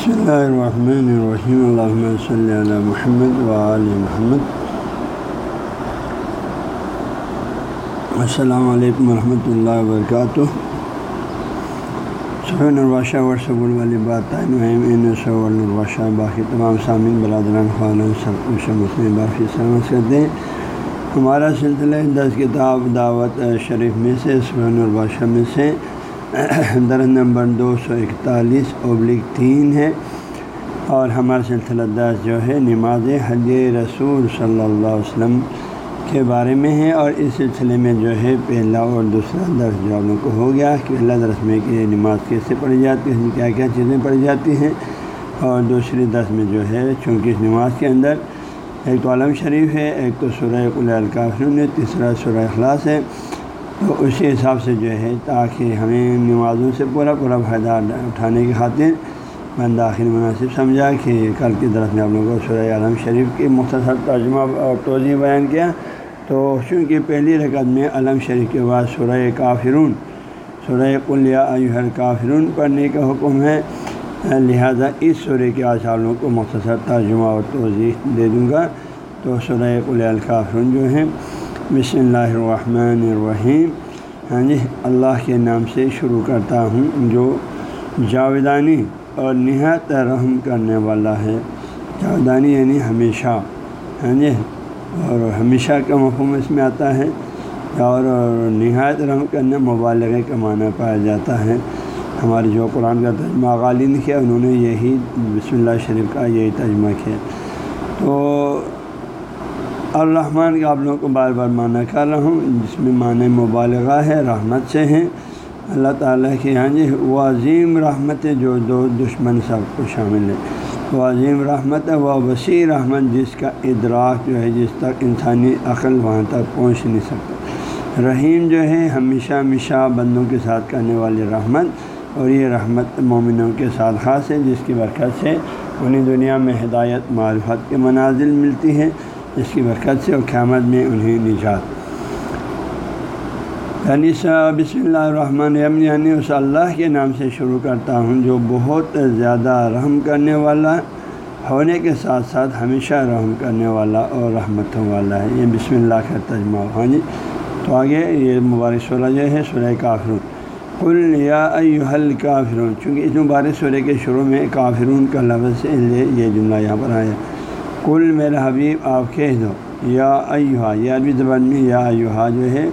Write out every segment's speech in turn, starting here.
بسم اللہ الرحمن الرحیم الحمۃ صلی علی محمد وعل محمد السلام علیکم ورحمۃ اللہ وبرکاتہ سہین الباشہ ورثب والی بات الباشہ باقی تمام سامعین، برادران خان سب کچھ مسلم باقی سلامت کرتے ہیں۔ ہمارا سلسلہ دس کتاب دعوت شریف میں سے سہین الباشہ میں سے درخت نمبر دو سو اکتالیس ابلک تین ہے اور ہمارا سلسلہ دس جو ہے نماز حج رسول صلی اللہ علیہ وسلم کے بارے میں ہے اور اس سلسلے میں جو ہے پہلا اور دوسرا درس جو آپ لوگوں کو ہو گیا کہ پہلا درس میں کہ نماز کیسے پڑھی جاتی ہے یعنی کیا کیا چیزیں پڑھی جاتی ہیں اور دوسری درس میں جو ہے چونکہ اس نماز کے اندر ایک تو عالم شریف ہے، ایک تو سورہ الکافرون ہے، تیسرا سورہ اخلاص ہے تو اسی حساب سے جو ہے تاکہ ہمیں نمازوں سے پورا پورا فائدہ اٹھانے کی خاطر میں داخل مناسب سمجھا کہ کل کی طرف میں آپ لوگوں کو سورہ عالم شریف کی مختصر ترجمہ اور توضیع بیان کیا۔ تو چونکہ پہلی رکعت میں علم شریف کے بعد سورہ کافرون، سورہ قلیہ ایوہر کافرون پڑھنے کا حکم ہے، لہذا اس سورہ کے آج آپ لوگوں کو مختصر ترجمہ اور توضیع دے دوں گا۔ تو سورہ قلیہ الکافرون جو ہیں بسم اللہ الرحمن الرحیم۔ ہاں جی اللہ کے نام سے شروع کرتا ہوں، جو جاویدانی اور نہایت رحم کرنے والا ہے۔ جاویدانی یعنی ہمیشہ۔ ہاں جی اور ہمیشہ کا مفہوم اس میں آتا ہے۔ اور نہایت رحم کرنے، مبالغے کا معنی پایا جاتا ہے۔ ہمارے جو قرآن کا ترجمہ غالین کیا، انہوں نے یہی بسم اللہ شریف کا یہی ترجمہ کیا۔ تو الرحمن کا آپ لوگوں کو بار بار معنی کر رہا ہوں۔ جس میں معنی مبالغہ ہے، رحمت سے ہیں۔ اللہ تعالیٰ کی ہاں جی وہ عظیم رحمت ہے جو دو دشمن سب کو شامل ہے۔ وہ عظیم رحمت ہے، وہ وسیع رحمت جس کا ادراک جو ہے، جس تک انسانی عقل وہاں تک پہنچ نہیں سکتا۔ رحیم جو ہے، ہمیشہ ہمیشہ بندوں کے ساتھ کرنے والی رحمت۔ اور یہ رحمت مومنوں کے ساتھ خاص ہے، جس کی برکت سے انہیں دنیا میں ہدایت، معرفت کے منازل ملتی ہے۔ اس کی برکت سے اور قیامت میں انہیں نجات۔ یعنی بسم اللہ الرحمن الرحیم یعنی اس اللہ کے نام سے شروع کرتا ہوں جو بہت زیادہ رحم کرنے والا، ہونے کے ساتھ ساتھ ہمیشہ رحم کرنے والا اور رحمتوں والا ہے۔ یہ بسم اللہ کا ترجمہ ہاں جی تو آگے یہ مبارک سورہ جو ہے، سورہ کافرون۔ کل یا ایل کافرون چونکہ اس مبارک سورہ کے شروع میں کافرون کا لفظ یہ جملہ یہاں پر آیا۔ کل میرا حبیب، آپ کہہ دو، یا ایوہا یہ عربی زبان میں یا ایوہا جو ہے،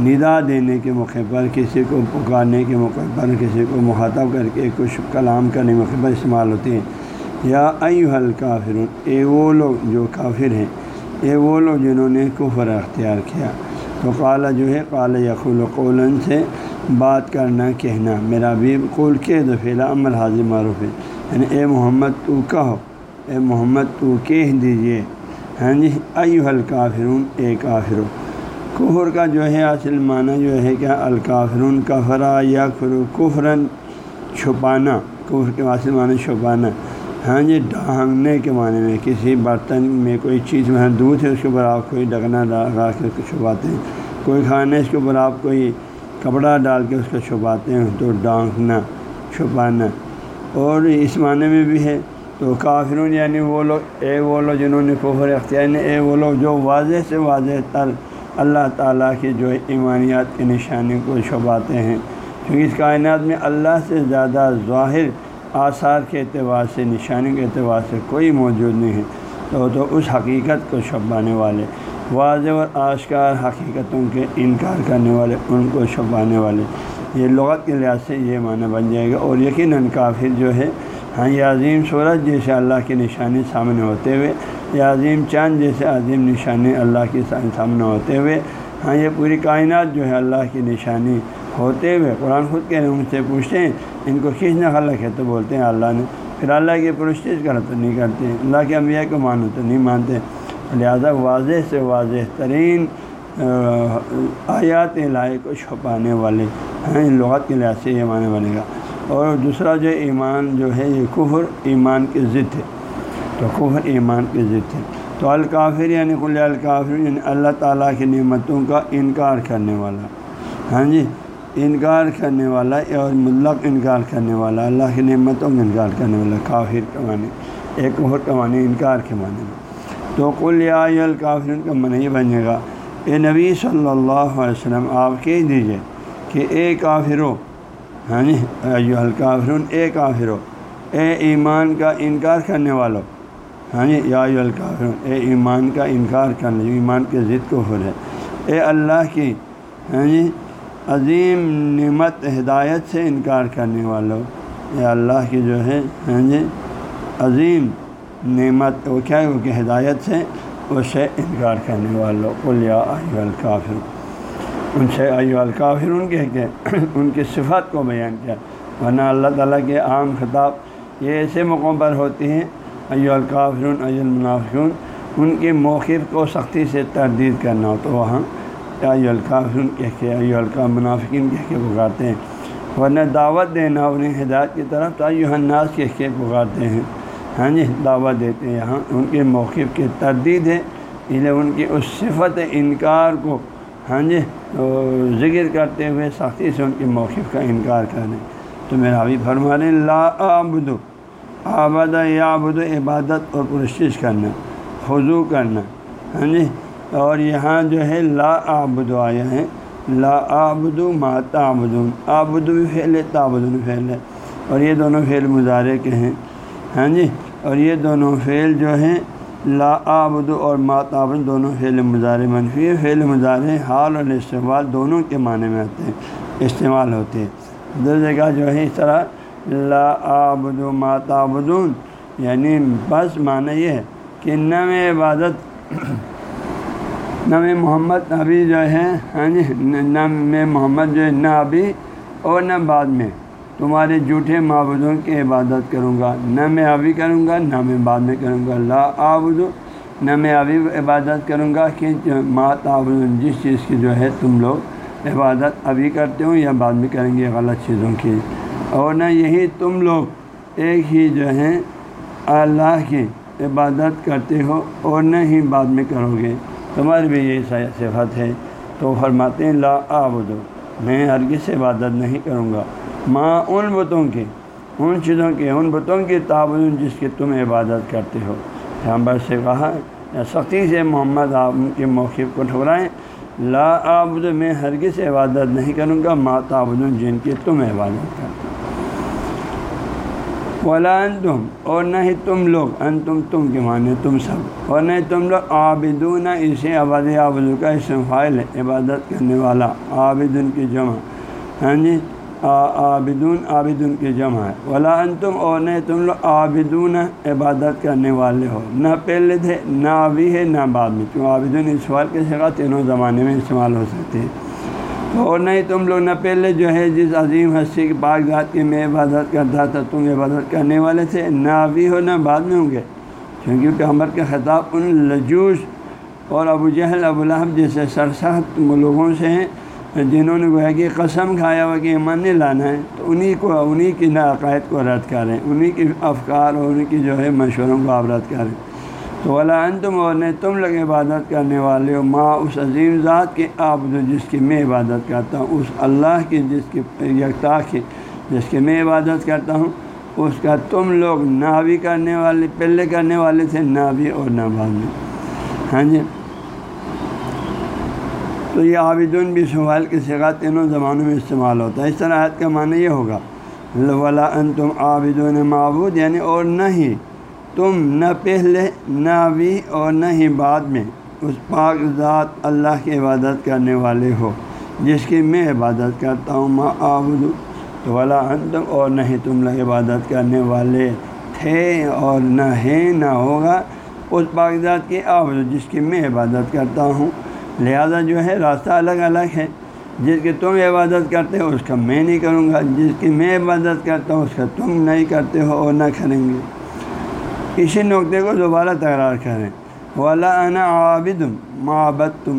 ندا دینے کے موقع پر کسی کو پکارنے کے موقع پر، کسی کو مخاطب کر کے کچھ کلام کرنے کے موقع پر استعمال ہوتے ہیں۔ یا ایوہل کافرون اے وہ لوگ جو کافر ہیں، اے وہ لوگ جنہوں نے کفر اختیار کیا۔ تو قالا جو ہے، قال یقول قولن سے، بات کرنا، کہنا۔ میرا بھی قول کے دفعہ عمل حاضر معروف ہے۔ یعنی اے محمد، تو کہو۔ اے محمد، تو کہہ دیجیے ہاں جی ایو الکافرون، اے کافرو۔ کفر کا جو ہے، اصل معنی جو ہے کیا؟ الکافرون کفرا یا کفرن چھپانا۔ کفر کے اصل معنی چھپانا۔ ہاں جی ڈھانگنے کے معنی میں کسی برتن میں کوئی چیز میں دودھ ہے، اس کے اوپر آپ کوئی ڈگنا لگا کے چھپاتے ہیں۔ کوئی کھانا ہے، اس کے اوپر آپ کوئی کپڑا ڈال کے اس کو چھپاتے ہیں۔ تو ڈانکنا چھپانا۔ اور اس معنی میں بھی ہے تو کافرون یعنی وہ لوگ، اے وہ لوگ جنہوں نے کفر اختیار یعنی اے وہ لوگ جو واضح سے واضح تر اللہ تعالیٰ کی جو ایمانیات کی نشانی کو چھپاتے ہیں۔ کیونکہ اس کائنات میں اللہ سے زیادہ ظاہر آثار کے اعتبار سے، نشانی کے اعتبار سے کوئی موجود نہیں ہے۔ تو تو اس حقیقت کو چھپانے والے، واضح اور آشکار حقیقتوں کے انکار کرنے والے، ان کو چھپانے والے۔ یہ لغت کے لحاظ سے یہ معنی بن جائے گا۔ اور یقیناً کافر جو ہے ہاں یہ عظیم سورج جیسے اللہ کی نشانی سامنے ہوتے ہوئے، یہ عظیم چاند جیسے عظیم نشانی اللہ کی سامنے ہوتے ہوئے ہاں یہ پوری کائنات جو ہے اللہ کی نشانی ہوتے ہوئے، قرآن خود کے ان سے پوچھتے ہیں، ان کو کس نے خلق ہے؟ تو بولتے ہیں، اللہ نے۔ پھر اللہ کی پرستش کرا تو نہیں کرتے، اللہ کے انبیاء کو مانو تو نہیں مانتے۔ لہٰذا واضح سے واضح ترین آیات الہی کو چھپانے والے ہیں، ان لغت کے لحاظ سے یہ معنی بنے گا۔ اور دوسرا جو ایمان جو ہے، یہ کفر ایمان کی ضد ہے۔ تو کفر ایمان کی ضد ہے۔ تو الکافر یعنی کل الکافر یعنی اللہ تعالیٰ کی نعمتوں کا انکار کرنے والا۔ ہاں جی انکار کرنے والا اور مطلق انکار کرنے والا، اللہ کی نعمتوں کا انکار کرنے والا، کافر کے معنی ایک اور کا معنی، انکار کے معنی۔ میں تو کل یا الکافر کا من ہی بنے گا، اے نبی صلی اللہ علیہ وسلم، آپ کہہ دیجیے کہ اے کافرو ہاں جی الکافرون، اے کافرو، اے ایمان کا انکار کرنے والوں ہاں جی یعنی یا الکافرون، اے ایمان کا انکار کرنے یعنی ایمان کے ضد کو ہو رہے اے اللہ کی ہاں جی عظیم نعمت، ہدایت سے انکار کرنے والوں یا اللہ کی جو ہے ہاں جی عظیم نعمت، وہ کیا ہے؟ وہ کہ ہدایت سے اس سے انکار کرنے والوں یا آئی الکافر ان سے آئی الکافر ان کے کہ ان کی صفت کو بیان کیا۔ ورنہ اللہ تعالیٰ کے عام خطاب یہ ایسے موقعوں پر ہوتی ہیں ایو الکافرون ای المنافقون، ان کے موقف کو سختی سے تردید کرنا۔ ہو تو وہاں الکافرون کہہ کے ایو الکا منافقین کہہ کے پکارتے ہیں۔ ورنہ دعوت دینا انہیں ہدایت کی طرف تو ایو الناس کہہ کے پکارتے ہیں۔ ہاں جی دعوت دیتے ہیں۔ یہاں ان کے موقف کی تردید ہے اس لیے ان کی اس صفت انکار کو ہاں جی ذکر کرتے ہوئے سختی سے ان کے موقف کا انکار کریں تو میرا ابھی فرما رہے لا آبدو آباد یا آبد عبادت اور پرشش کرنا خضو کرنا ہاں جی۔ اور یہاں جو ہے، لا آبد آیا ہے۔ لا آبد ما تعبدون آبد بھی فعل ہے تعبدن فعل ہے۔ اور یہ دونوں فعل مظاہرے کے ہیں۔ ہاں جی اور یہ دونوں فعل جو ہیں لا آبد اور ما تعبد دونوں فعل مظاہرے منفی فعل مظاہرے حال اور استعمال دونوں کے معنی میں آتے ہیں، استعمال ہوتے ہیں۔ دو جگہ جو ہے، اس طرح لا آبد و یعنی بس معنی یہ ہے کہ نہ میں عبادت نہ میں محمد ابھی جو ہے ہاں جی نہ میں محمد جو ہے، نہ ابھی اور نہ بعد میں۔ تمہارے جھوٹے معبودوں کی عبادت کروں گا۔ نہ میں ابھی کروں گا، نہ میں بعد میں کروں گا۔ لا آبد نہ میں ابھی عبادت کروں گا۔ کہ مات آبد جس چیز کی جو ہے تم لوگ عبادت ابھی کرتے ہو یا بعد میں کریں گے غلط چیزوں کی۔ اور نہ یہی تم لوگ ایک ہی جو ہے اللہ کی عبادت کرتے ہو اور نہ ہی بعد میں کرو گے۔ تمہاری بھی یہی صفت ہے۔ تو فرماتے ہیں، لا آبدو میں ہرگز عبادت نہیں کروں گا۔ ماں ان بتوں کی، ان چیزوں کی، ان بتوں کی تعاون جس کی تم عبادت کرتے ہو۔ یہاں سے کہا، یا سختی سے محمد آپ کے موقف کو ٹھہرائیں۔ لا آبد میں ہرگز عبادت نہیں کروں گا ماں تعبد جن کی تم عبادت کرتے ولا تم اور نہ ہی تم لوگ ان تم تم کے معنی تم سب۔ اور نہ ہی تم لوگ عابدون، اسے آباد آبدو کا اسم فائل ہے، عبادت کرنے والا عابدن کی جمع۔ ہاں جی؟ عابدون عابدن کی جمع ہے۔ ولا تم اور نہ تم لوگ عابدون عبادت کرنے والے ہو۔ نہ پہلے تھے نہ ابھی ہے، نہ بعد میں۔ کیوں؟ عابدون اس سوال کے سگا تینوں زمانے میں استعمال ہو سکتے ہیں۔ اور نہیں تم لوگ نہ پہلے جو ہے، جس عظیم ہستی کے پاک ذات کی میں عبادت کرتا تھا، تم عبادت کرنے والے تھے۔ نہ ابھی ہو، نہ بعد میں ہوں گے۔ کیونکہ عمر کے خطاب ان لجوش اور ابو جہل، ابو الحب جیسے سرسخت لوگوں سے ہیں۔ جنہوں نے گویا کہ قسم کھایا ہوا کہ ایمان نہیں لانا ہے، تو انہیں کو انہیں کی عقائد کو رد کریں انہیں کی افکار اور انہیں کی جو ہے مشوروں کو آپ رد کریں۔ تو ان تم اور نے تم لوگ عبادت کرنے والے ہو، ماں اس عظیم ذات کے آپ جو جس کی میں عبادت کرتا ہوں، اس اللہ کی جس کی یکتا کی جس کی میں عبادت کرتا ہوں، اس کا تم لوگ نہ بھی کرنے والے پہلے کرنے والے تھے نہ بھی اور نہ بعد میں ہاں جی؟ تو یہ عابدون بھی سوال کے سگا تینوں زمانوں میں استعمال ہوتا ہے۔ اس طرح عہد کا معنی یہ ہوگا، ولا ان تم عابدون معبود یعنی اور نہیں تم، نہ پہلے، نہ ابھی اور نہ ہی بعد میں اس پاک ذات اللہ کی عبادت کرنے والے ہو، جس کی میں عبادت کرتا ہوں ماں آبد تو ولا تم اور نہ ہی تم لوگ عبادت کرنے والے تھے اور نہ ہے نہ ہوگا۔ اس پاک ذات کی آبد جس کی میں عبادت کرتا ہوں لہذا جو ہے راستہ الگ الگ ہے۔ جس کی تم عبادت کرتے ہو، اس کا میں نہیں کروں گا۔ جس کی میں عبادت کرتا ہوں، اس کا تم نہیں کرتے ہو اور نہ کریں گے۔ اسی نقطے کو دوبارہ تکرار کریں۔ ولا انا عابد معبد تم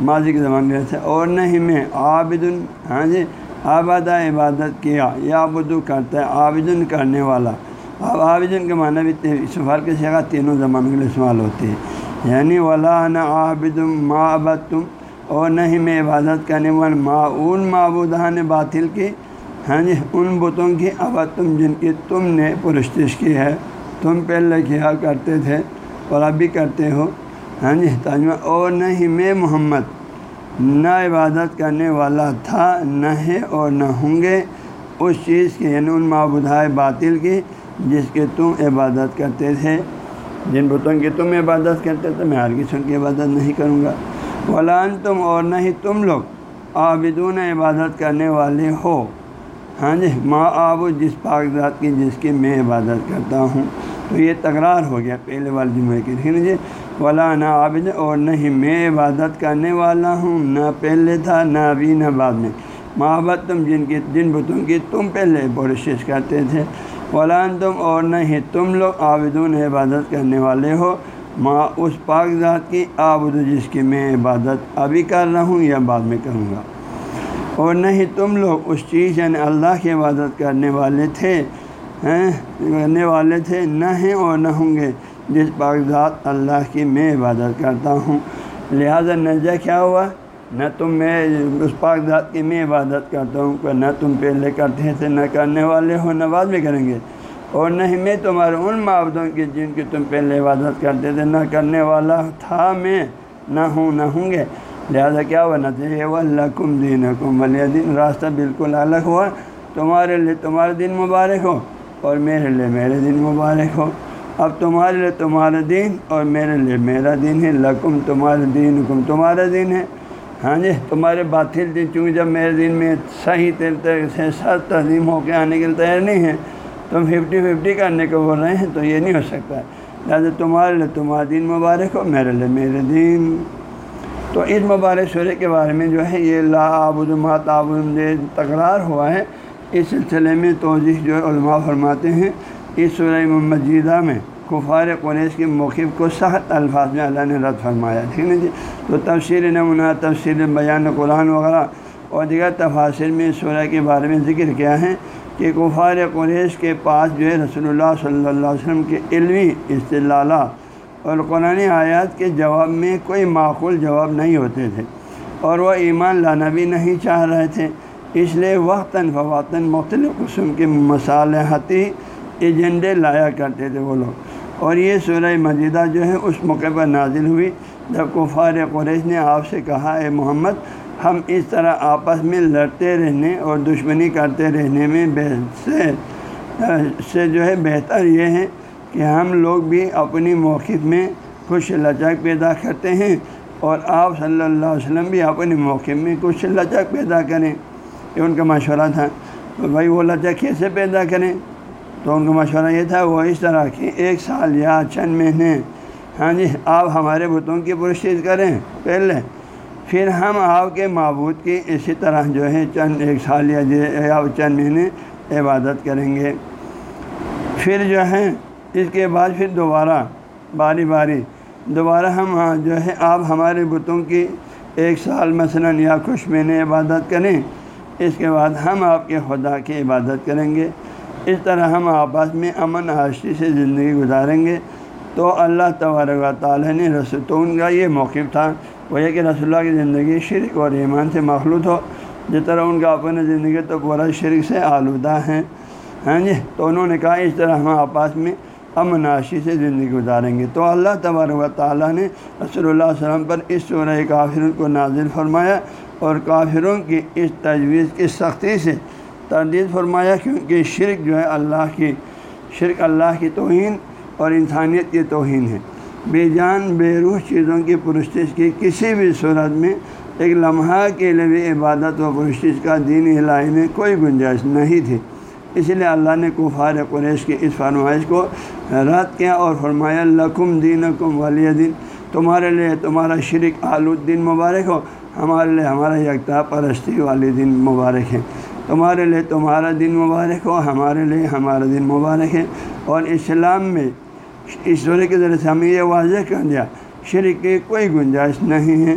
ماضی کے زمانے سے اور نہیں میں عابد ہاں جی آبادہ عبادت کیا۔ یا بدو کرتا ہے، عابدن کرنے والا۔ اب عابدن کے معنی بھی سفار کے سگا تینوں زمانوں کے لیے استعمال ہوتے ہیں۔ یعنی ولا انا عابد معبد تم اور نہ ہی میں عبادت کرنے والے معاون معبودان باطل کی ہاں جی ان بتوں کی اب تم جن کی تم نے پرستش کی ہے۔ تم پہلے کیا کرتے تھے اور اب بھی کرتے ہو۔ ہاں جی تاجمہ اور نہ ہی میں محمد۔ نہ عبادت کرنے والا تھا، نہ ہے اور نہ ہوں گے۔ اس چیز کی یعنی ان معبودائے باطل کی جس کے تم عبادت کرتے تھے۔ جن بتوں کی تم عبادت کرتے تھے میں ہر قسم کی عبادت نہیں کروں گا۔ ولان تم اور نہ ہی تم لوگ عابدون عبادت کرنے والے ہو۔ ہاں جی ماں آب جس پاک ذات کی، جس کی میں عبادت کرتا ہوں۔ تو یہ تکرار ہو گیا پہلے والے جمعے کی ٹھیک ہاں جی۔ ولا نہ عابد اور نہ ہی میں عبادت کرنے والا ہوں، نہ پہلے تھا، نہ ابھی، نہ بعد میں۔ محبت تم جن کی، جن بتوں کی تم پہلے پرشش کرتے تھے۔ ولان تم اور نہ ہی تم لوگ عابدون عبادت کرنے والے ہو، ماں اس پاک ذات کی آبد جس کی میں عبادت ابھی کر رہا ہوں یا بعد میں کروں گا۔ اور نہ ہی تم لوگ اس چیز یعنی اللہ کی عبادت کرنے والے تھے ہاں، کرنے والے تھے، نہ ہیں اور نہ ہوں گے جس پاک ذات اللہ کی میں عبادت کرتا ہوں۔ لہذا نجہ کیا ہوا؟ نہ تم میں اس پاک ذات کی میں عبادت کرتا ہوں کہ نہ تم پہلے کرتے تھے نہ کرنے والے ہو نہ بعد میں کریں گے۔ اور نہ ہی میں تمہارے ان معبودوں کی جن کی تم پہلے عبادت کرتے تھے، نہ کرنے والا تھا میں، نہ ہوں نہ ہوں گے۔ لہٰذا کیا ہوا نہ تھے وہ اللہ کم دین حکم ولی دین راستہ بالکل الگ ہوا۔ تمہارے لیے تمہارا دن مبارک ہو اور میرے لیے میرے دن مبارک ہو۔ اب تمہارے لیے تمہارا دین اور میرے لیے میرا دین ہے۔ لکم تمہارا دین حکم تمہارا دین ہے۔ ہاں جی تمہارے باطل دن چونکہ جب میرے دن میں صحیح سے سر تسلیم ہو کے آنے کے لیے تیار نہیں ہے تم ففٹی ففٹی کرنے کو بول رہے ہیں تو یہ نہیں ہو سکتا۔ ہے لہٰذا تمہارے لیے تمہارا دین مبارک ہو، میرے لیے میرے دین تو اس مبارک سورے کے بارے میں جو ہے، یہ لا آبود مات آبود تکرار ہوا ہے۔ اس سلسلے میں توضیح جو علماء فرماتے ہیں، اس سورہ مجیدہ میں۔ کفار قریش کے موقف کو سخت الفاظ میں اللہ نے رد فرمایا۔ ٹھیک ہے جی؟ تو تفصیل نمونہ تفصیل بیان قرآن وغیرہ اور دیگر تفاصر میں سورہ کے بارے میں ذکر کیا ہے کہ کفار قریش کے پاس جو ہے رسول اللہ صلی اللہ علیہ وسلم کے علمی اصطلاح اور قرآن آیات کے جواب میں کوئی معقول جواب نہیں ہوتے تھے اور وہ ایمان لانا بھی نہیں چاہ رہے تھے۔ اس لیے وقتاً فواتاً مختلف قسم کے مصالحتی ایجنڈے لایا کرتے تھے وہ لوگ۔ اور یہ سورہ مجیدہ جو ہے، اس موقع پر نازل ہوئی۔ جب کفار قریش نے آپ سے کہا، اے محمد، ہم اس طرح آپس میں لڑتے رہنے اور دشمنی کرتے رہنے میں سے سے جو ہے، بہتر یہ ہے کہ ہم لوگ بھی اپنی موقف میں کچھ لچک پیدا کرتے ہیں اور آپ صلی اللہ علیہ وسلم بھی اپنے موقع میں کچھ لچک پیدا کریں۔ یہ ان کا مشورہ تھا۔ تو بھائی، وہ لچک کیسے پیدا کریں۔ تو ان کا مشورہ یہ تھا، وہ اس طرح کہ ایک سال یا چند مہینے ہاں جی آپ ہمارے بتوں کی پرشید کریں، پہلے۔ پھر ہم آپ کے معبود کی اسی طرح جو ہے چند ایک سال جی، یا چند مہینے عبادت کریں گے۔ پھر جو ہے، اس کے بعد پھر دوبارہ، باری باری، دوبارہ ہم جو ہے آپ ہمارے بتوں کی ایک سال مثلا یا خوش مہینے عبادت کریں۔ اس کے بعد ہم آپ کے خدا کی عبادت کریں گے۔ اس طرح ہم آپس میں امن آشتی سے زندگی گزاریں گے۔ تو اللہ تبارک و تعالیٰ نے رسول تو ان کا یہ موقف تھا، وہ یہ کہ رسول اللہ کی زندگی شرک اور ایمان سے مخلوط ہو، جس طرح ان کا اپنے زندگی تو پورا شرک سے آلودہ ہیں ہاں جی تو انہوں نے کہا اس طرح ہم آپس میں امن آشی سے زندگی گزاریں گے۔ تو اللہ تبارک و تعالیٰ نے رسول اللہ علیہ وسلم پر اس سورہ کافروں کو نازل فرمایا اور کافروں کی اس تجویز کی سختی سے تردید فرمایا کیونکہ شرک جو ہے اللہ کی شرک اللہ کی توہین اور انسانیت کی توہین ہے۔ بے جان، بے روح چیزوں کی پرستش کی کسی بھی صورت میں ایک لمحہ کے لیے بھی عبادت و پرستش کا دین الہی میں کوئی گنجائش نہیں تھی۔ اس لیے اللہ نے کفار قریش کی اس فرمائش کو رد کیا اور فرمایا، لکم دین کم ولی دین، تمہارے لیے تمہارا شرک آلود دن مبارک ہو، ہمارے لیے ہمارا یکتا پرستی والی دن مبارک ہے۔ تمہارے لیے تمہارا دن مبارک ہو، ہمارے لیے ہمارا دن مبارک ہے۔ اور اسلام میں ایشور کے ذریعے سے ہمیں یہ واضح کر دیا، شرک کی کوئی گنجائش نہیں ہے۔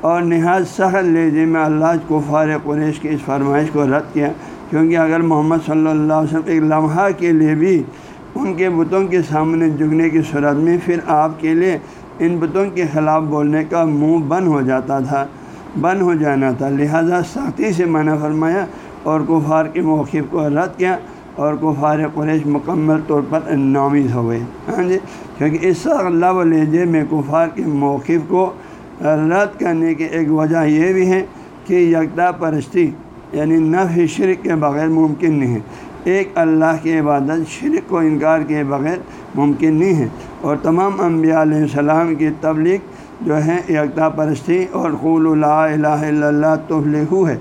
اور نہایت سخت لہجے میں اللہ کو فار قریش کی اس فرمائش کو رد کیا۔ کیونکہ اگر محمد صلی اللہ علیہ وسلم ایک لمحہ کے لیے بھی ان کے بتوں کے سامنے جھکنے کی صورت میں، پھر آپ کے لیے ان بتوں کے خلاف بولنے کا منہ بند ہو جاتا تھا، بند ہو جانا تھا۔ لہذا سختی سے منع فرمایا اور کفار کے موقف کو رد کیا اور کفار قریش مکمل طور پر نامد ہو گئے۔ ہاں جی؟ کیونکہ اس اللہ و لہجے میں کفار کے موقف کو رد کرنے کی ایک وجہ یہ بھی ہے کہ یکتا پرستی یعنی نف شرک کے بغیر ممکن نہیں ہے۔ ایک اللہ کی عبادت شرک کو انکار کے بغیر ممکن نہیں ہے۔ اور تمام انبیاء علیہ السلام کی تبلیغ جو ہے یکتا پرستی اور قول اللہ الہ الا اللہ تفلحو ہے۔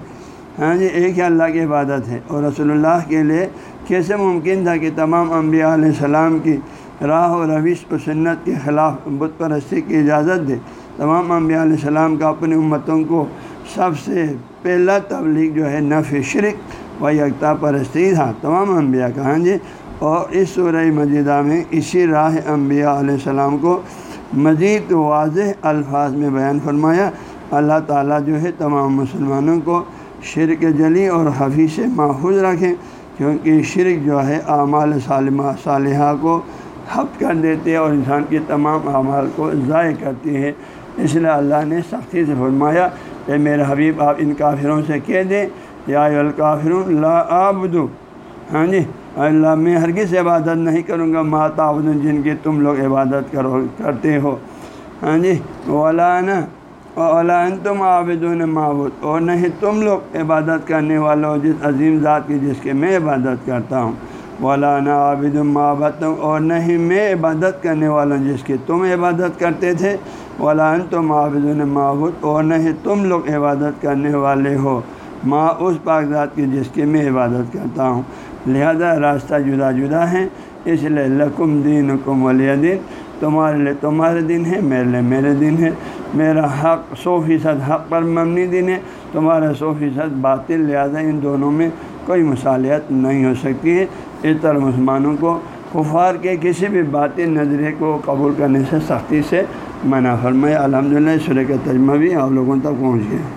ہاں جی ایک ہی اللہ کی عبادت ہے اور رسول اللہ کے لیے کیسے ممکن تھا کہ تمام انبیاء علیہ السلام کی راہ و روش و سنت کے خلاف بت پرستی کی اجازت دے؟ تمام انبیاء علیہ السلام کا اپنی امتوں کو سب سے پہلا تبلیغ جو ہے نف شرک و یکتا پرستی تھا۔ تمام انبیاء کا ہاں جی۔ اور اس سورہ مجیدہ میں اسی راہ انبیاء علیہ السلام کو مزید واضح الفاظ میں بیان فرمایا۔ اللہ تعالیٰ جو ہے، تمام مسلمانوں کو شرک جلی اور حفیظ سے محفوظ رکھیں، کیونکہ شرک جو ہے، اعمال صالمہ صالحہ کو حب کر دیتے اور انسان کے تمام اعمال کو ضائع کرتی ہے اس لیے اللہ نے سختی سے فرمایا کہ میرے حبیب، آپ ان کافروں سے کہہ دیں، یا الکافر اللہ آبدو ہاں جی اللہ، میں ہرگز عبادت نہیں کروں گا ماتا جن کی تم لوگ عبادت کرو، کرتے ہو۔ ہاں جی ولانا اولان تم عابد معبود، اور نہیں تم لوگ عبادت کرنے والوں جس عظیم ذات کی جس کے میں عبادت کرتا ہوں۔ مولانا عابد معبت اور نہیں میں عبادت کرنے والا ہوں، جس کی تم عبادت کرتے تھے۔ ولان تم عابد معبود، اور نہیں تم لوگ عبادت کرنے والے ہو۔ ماں اس پاک ذات کی جس کی میں عبادت کرتا ہوں۔ لہذا راستہ جدا جدا ہے، اس لیے لکم دین حکم ولی دین۔ تمہارے لیے تمہارے دن ہے، میرے لیے میرے دن ہے۔ میرا حق سو فیصد حق پر مبنی دن ہے، تمہارا سو فیصد باطل، لہٰذا ان دونوں میں کوئی مصالحت نہیں ہو سکتی ہے۔ اس طرح مسلمانوں کو کفار کے کسی بھی باطل نظریے کو قبول کرنے سے سختی سے منع فرمایا الحمد للہ سر کا تجمہ بھی آپ لوگوں تک پہنچ گئے